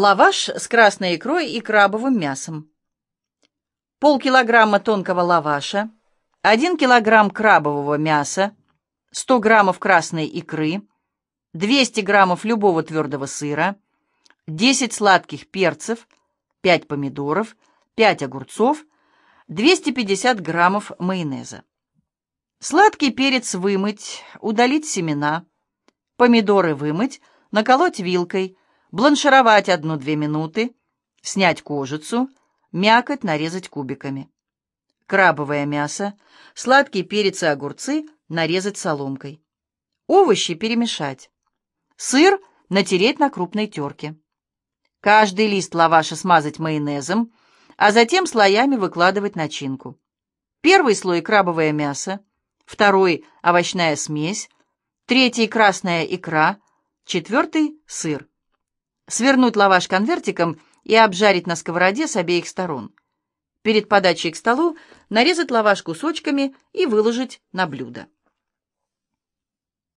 Лаваш с красной икрой и крабовым мясом. Полкилограмма тонкого лаваша, 1 килограмм крабового мяса, 100 граммов красной икры, 200 граммов любого твердого сыра, 10 сладких перцев, 5 помидоров, 5 огурцов, 250 граммов майонеза. Сладкий перец вымыть, удалить семена, помидоры вымыть, наколоть вилкой, бланшировать одну-две минуты, снять кожицу, мякоть нарезать кубиками. Крабовое мясо, сладкие перец и огурцы нарезать соломкой. Овощи перемешать. Сыр натереть на крупной терке. Каждый лист лаваша смазать майонезом, а затем слоями выкладывать начинку. Первый слой крабовое мясо, второй овощная смесь, третий красная икра, четвертый сыр. Свернуть лаваш конвертиком и обжарить на сковороде с обеих сторон. Перед подачей к столу нарезать лаваш кусочками и выложить на блюдо.